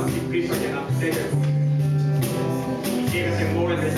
los implica en ustedes. Y llegas en mover de